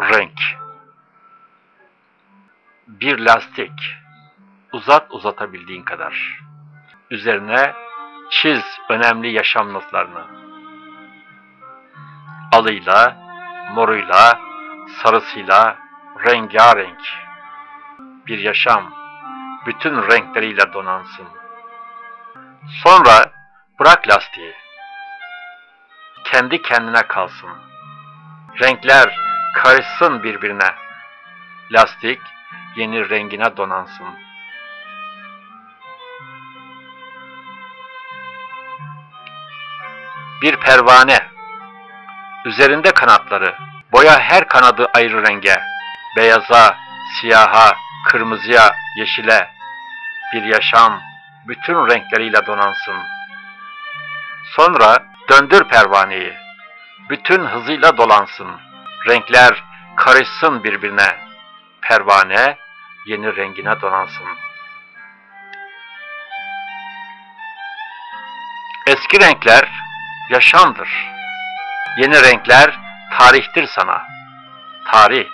renk. Bir lastik. Uzat uzatabildiğin kadar. Üzerine çiz önemli yaşam notlarını. Alıyla, moruyla, sarısıyla, rengarenk. Bir yaşam bütün renkleriyle donansın. Sonra bırak lastiği. Kendi kendine kalsın. Renkler karışsın birbirine. Lastik yeni rengine donansın. Bir pervane. Üzerinde kanatları. Boya her kanadı ayrı renge. Beyaza, siyaha, kırmızıya, yeşile. Bir yaşam bütün renkleriyle donansın. Sonra döndür pervaneyi. Bütün hızıyla dolansın. Renkler karışsın birbirine. Pervane yeni rengine donansın. Eski renkler yaşamdır. Yeni renkler tarihtir sana. Tarih,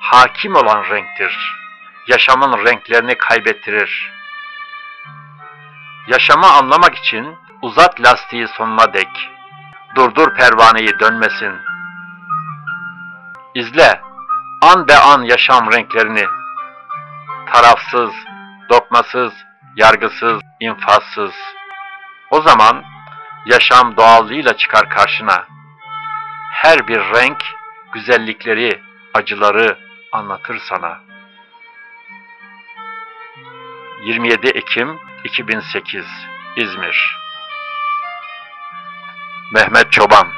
hakim olan renktir. Yaşamın renklerini kaybettirir. Yaşamı anlamak için uzat lastiği sonuna dek. Durdur pervaneyi dönmesin. İzle, an be an yaşam renklerini. Tarafsız, dokmasız, yargısız, infazsız. O zaman yaşam doğallığıyla çıkar karşına. Her bir renk güzellikleri, acıları anlatır sana. 27 Ekim 2008 İzmir Mehmet Çoban